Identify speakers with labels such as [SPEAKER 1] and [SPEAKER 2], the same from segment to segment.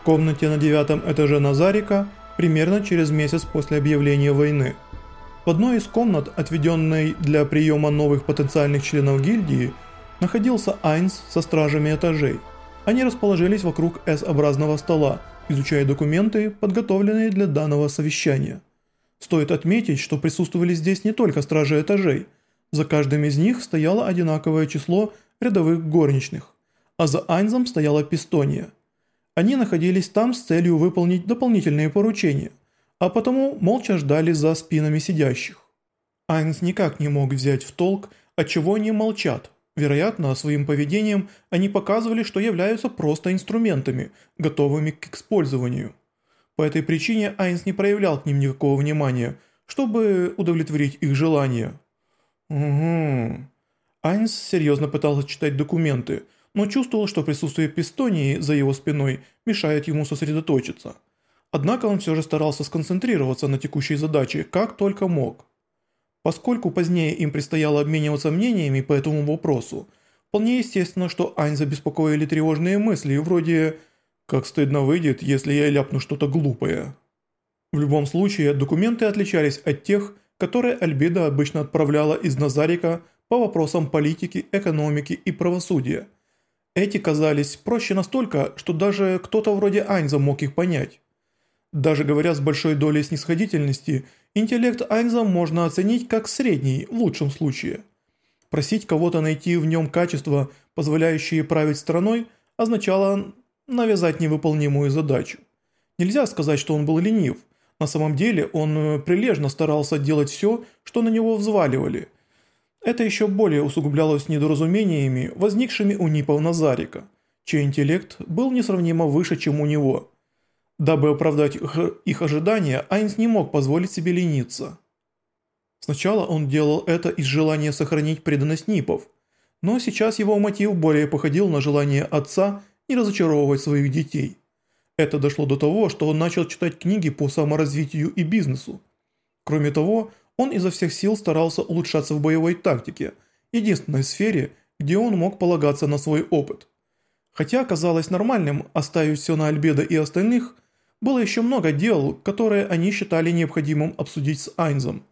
[SPEAKER 1] В комнате на девятом этаже Назарика примерно через месяц после объявления войны. В одной из комнат, отведенной для приема новых потенциальных членов гильдии, находился Айнс со стражами этажей. Они расположились вокруг S-образного стола, изучая документы, подготовленные для данного совещания. Стоит отметить, что присутствовали здесь не только стражи этажей. За каждым из них стояло одинаковое число рядовых горничных, а за Айнзом стояла Пистония. Они находились там с целью выполнить дополнительные поручения, а потому молча ждали за спинами сидящих. Айнз никак не мог взять в толк, отчего они молчат. Вероятно, своим поведением они показывали, что являются просто инструментами, готовыми к использованию. По этой причине Айнс не проявлял к ним никакого внимания, чтобы удовлетворить их желания. Угу. Айнс серьезно пытался читать документы, но чувствовал, что присутствие Пистонии за его спиной мешает ему сосредоточиться. Однако он все же старался сконцентрироваться на текущей задаче, как только мог. Поскольку позднее им предстояло обмениваться мнениями по этому вопросу, вполне естественно, что Айнза беспокоили тревожные мысли, вроде «как стыдно выйдет, если я ляпну что-то глупое». В любом случае, документы отличались от тех, которые Альбеда обычно отправляла из Назарика по вопросам политики, экономики и правосудия. Эти казались проще настолько, что даже кто-то вроде Айнза мог их понять. Даже говоря с большой долей снисходительности, интеллект Айнза можно оценить как средний, в лучшем случае. Просить кого-то найти в нем качества, позволяющие править страной, означало навязать невыполнимую задачу. Нельзя сказать, что он был ленив. На самом деле он прилежно старался делать все, что на него взваливали. Это еще более усугублялось недоразумениями, возникшими у Нипов Назарика, чей интеллект был несравнимо выше, чем у него – Дабы оправдать их ожидания, Айнс не мог позволить себе лениться. Сначала он делал это из желания сохранить преданность Нипов, но сейчас его мотив более походил на желание отца не разочаровывать своих детей. Это дошло до того, что он начал читать книги по саморазвитию и бизнесу. Кроме того, он изо всех сил старался улучшаться в боевой тактике, единственной сфере, где он мог полагаться на свой опыт. Хотя казалось нормальным оставить все на Альбедо и остальных – было еще много дел, которые они считали необходимым обсудить с Айнзом.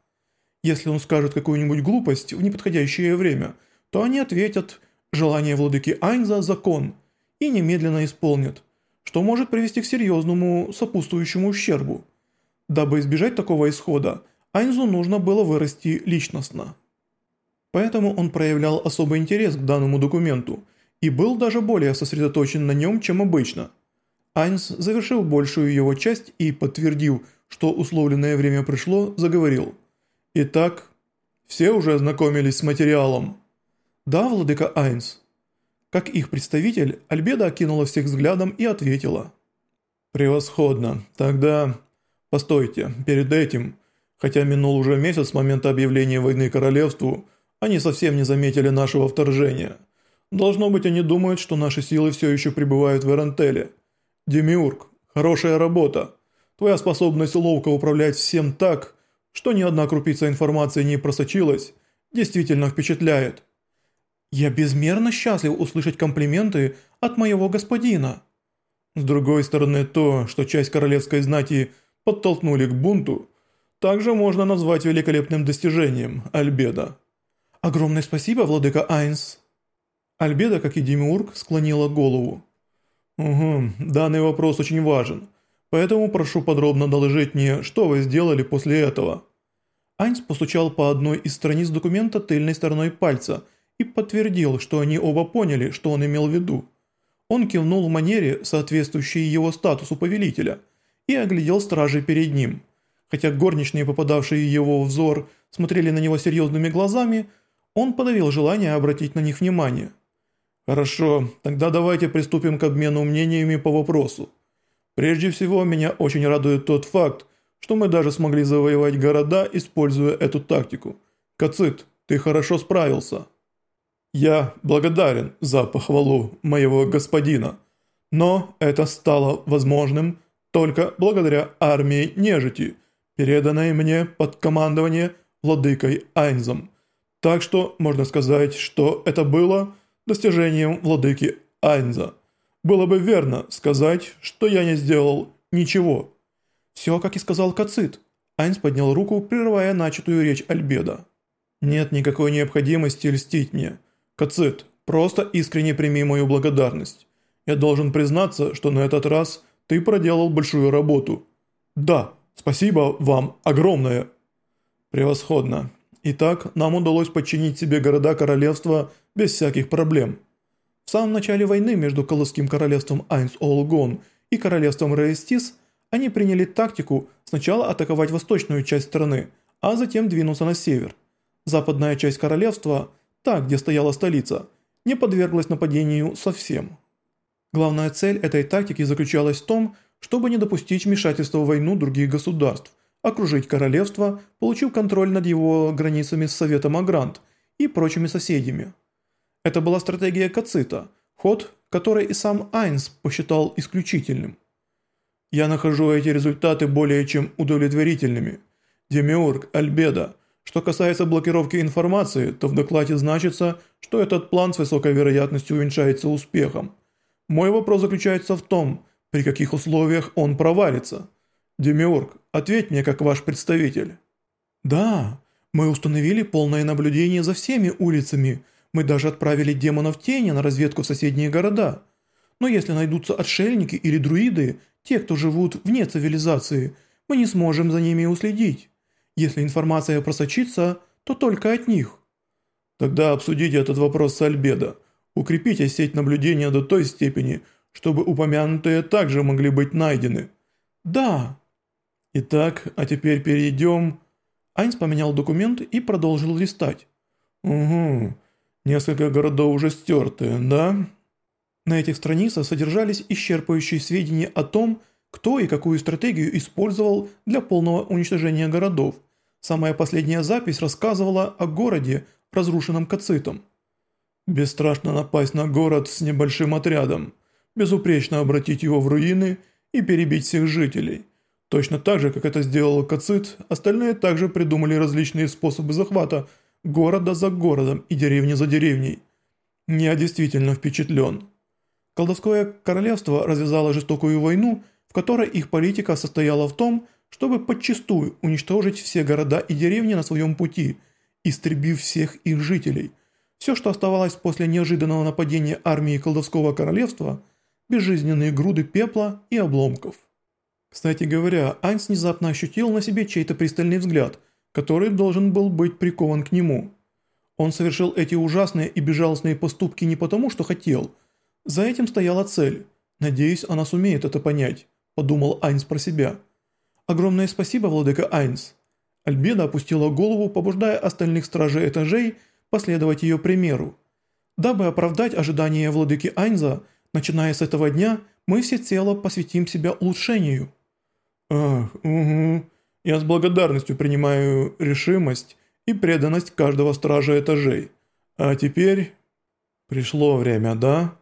[SPEAKER 1] Если он скажет какую-нибудь глупость в неподходящее время, то они ответят «желание владыки Айнза – закон» и немедленно исполнят, что может привести к серьезному сопутствующему ущербу. Дабы избежать такого исхода, Айнзу нужно было вырасти личностно. Поэтому он проявлял особый интерес к данному документу и был даже более сосредоточен на нем, чем обычно – Айнс завершил большую его часть и, подтвердив, что условленное время пришло, заговорил. «Итак, все уже ознакомились с материалом?» «Да, владыка Айнс». Как их представитель, Альбеда окинула всех взглядом и ответила. «Превосходно. Тогда... Постойте, перед этим, хотя минул уже месяц с момента объявления войны королевству, они совсем не заметили нашего вторжения. Должно быть, они думают, что наши силы все еще пребывают в Эрентеле». «Демиург, хорошая работа. Твоя способность ловко управлять всем так, что ни одна крупица информации не просочилась, действительно впечатляет». «Я безмерно счастлив услышать комплименты от моего господина». С другой стороны, то, что часть королевской знати подтолкнули к бунту, также можно назвать великолепным достижением Альбеда. «Огромное спасибо, владыка Айнс». Альбеда, как и Демиург, склонила голову. «Угу, данный вопрос очень важен, поэтому прошу подробно доложить мне, что вы сделали после этого». Айнс постучал по одной из страниц документа тыльной стороной пальца и подтвердил, что они оба поняли, что он имел в виду. Он кивнул в манере, соответствующей его статусу повелителя, и оглядел стражей перед ним. Хотя горничные, попадавшие в его взор, смотрели на него серьезными глазами, он подавил желание обратить на них внимание. Хорошо, тогда давайте приступим к обмену мнениями по вопросу. Прежде всего, меня очень радует тот факт, что мы даже смогли завоевать города, используя эту тактику. Кацит, ты хорошо справился. Я благодарен за похвалу моего господина, но это стало возможным только благодаря армии нежити, переданной мне под командование владыкой Айнзом. Так что можно сказать, что это было достижением владыки Айнза. Было бы верно сказать, что я не сделал ничего. Все, как и сказал Кацит. Айнс поднял руку, прерывая начатую речь Альбеда. Нет никакой необходимости льстить мне. Кацит, просто искренне прими мою благодарность. Я должен признаться, что на этот раз ты проделал большую работу. Да, спасибо вам огромное. Превосходно. Итак, нам удалось подчинить себе города королевства без всяких проблем. В самом начале войны между Колосским королевством Айнс-Олгон и королевством Рейстис они приняли тактику сначала атаковать восточную часть страны, а затем двинуться на север. Западная часть королевства, та, где стояла столица, не подверглась нападению совсем. Главная цель этой тактики заключалась в том, чтобы не допустить вмешательства в войну других государств, окружить королевство, получив контроль над его границами с Советом Агрант и прочими соседями. Это была стратегия Кацита, ход, который и сам Айнс посчитал исключительным. Я нахожу эти результаты более чем удовлетворительными. Демиург, Альбеда. Что касается блокировки информации, то в докладе значится, что этот план с высокой вероятностью увенчается успехом. Мой вопрос заключается в том, при каких условиях он провалится. Демиург, ответь мне как ваш представитель. Да, мы установили полное наблюдение за всеми улицами, мы даже отправили демонов тени на разведку в соседние города. Но если найдутся отшельники или друиды, те, кто живут вне цивилизации, мы не сможем за ними уследить. Если информация просочится, то только от них. Тогда обсудите этот вопрос с Альбедо. Укрепите сеть наблюдения до той степени, чтобы упомянутые также могли быть найдены. Да. Итак, а теперь перейдем... Айнс поменял документ и продолжил листать. Угу. Несколько городов уже стерты, да? На этих страницах содержались исчерпывающие сведения о том, кто и какую стратегию использовал для полного уничтожения городов. Самая последняя запись рассказывала о городе, разрушенном Кацитом. Бесстрашно напасть на город с небольшим отрядом, безупречно обратить его в руины и перебить всех жителей. Точно так же, как это сделал Кацит, остальные также придумали различные способы захвата – города за городом и деревни за деревней. Я действительно впечатлен. Колдовское королевство развязало жестокую войну, в которой их политика состояла в том, чтобы подчистую уничтожить все города и деревни на своем пути, истребив всех их жителей. Все, что оставалось после неожиданного нападения армии колдовского королевства – безжизненные груды пепла и обломков. Кстати говоря, Айнс внезапно ощутил на себе чей-то пристальный взгляд – который должен был быть прикован к нему. Он совершил эти ужасные и безжалостные поступки не потому, что хотел. За этим стояла цель. Надеюсь, она сумеет это понять, подумал Айнс про себя. Огромное спасибо, владыка Айнс. Альбеда опустила голову, побуждая остальных стражей этажей последовать ее примеру. Дабы оправдать ожидания владыки Айнза, начиная с этого дня, мы всецело посвятим себя улучшению. Ах, угу. Я с благодарностью принимаю решимость и преданность каждого стража этажей. А теперь... Пришло время, да?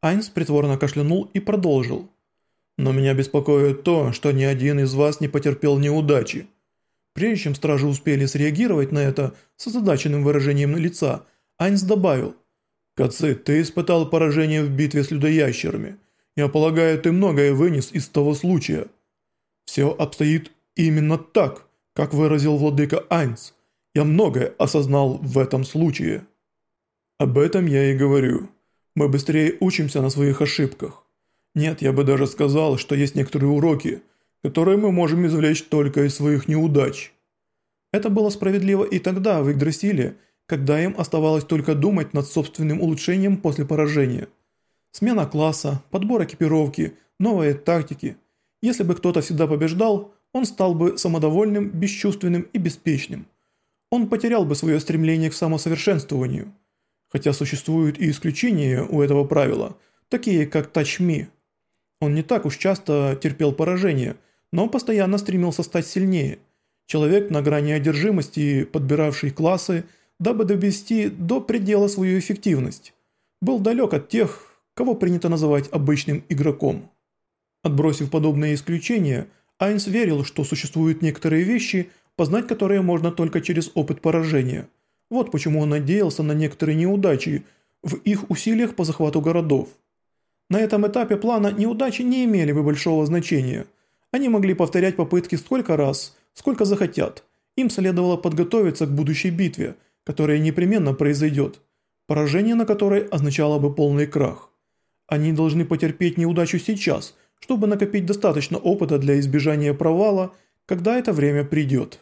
[SPEAKER 1] Айнс притворно кашлянул и продолжил. Но меня беспокоит то, что ни один из вас не потерпел неудачи. Прежде чем стражи успели среагировать на это с озадаченным выражением лица, Айнс добавил. «Каци, ты испытал поражение в битве с людоящерами. Я полагаю, ты многое вынес из того случая. Все обстоит Именно так, как выразил владыка Айнс. Я многое осознал в этом случае. Об этом я и говорю. Мы быстрее учимся на своих ошибках. Нет, я бы даже сказал, что есть некоторые уроки, которые мы можем извлечь только из своих неудач. Это было справедливо и тогда, в Игдрасиле, когда им оставалось только думать над собственным улучшением после поражения. Смена класса, подбор экипировки, новые тактики. Если бы кто-то всегда побеждал, он стал бы самодовольным, бесчувственным и беспечным. Он потерял бы свое стремление к самосовершенствованию. Хотя существуют и исключения у этого правила, такие как Тачми. Он не так уж часто терпел поражение, но постоянно стремился стать сильнее. Человек на грани одержимости, подбиравший классы, дабы довести до предела свою эффективность. Был далек от тех, кого принято называть обычным игроком. Отбросив подобные исключения – Айнс верил, что существуют некоторые вещи, познать которые можно только через опыт поражения. Вот почему он надеялся на некоторые неудачи в их усилиях по захвату городов. На этом этапе плана неудачи не имели бы большого значения. Они могли повторять попытки столько раз, сколько захотят. Им следовало подготовиться к будущей битве, которая непременно произойдет, поражение на которой означало бы полный крах. Они должны потерпеть неудачу сейчас, чтобы накопить достаточно опыта для избежания провала, когда это время придет.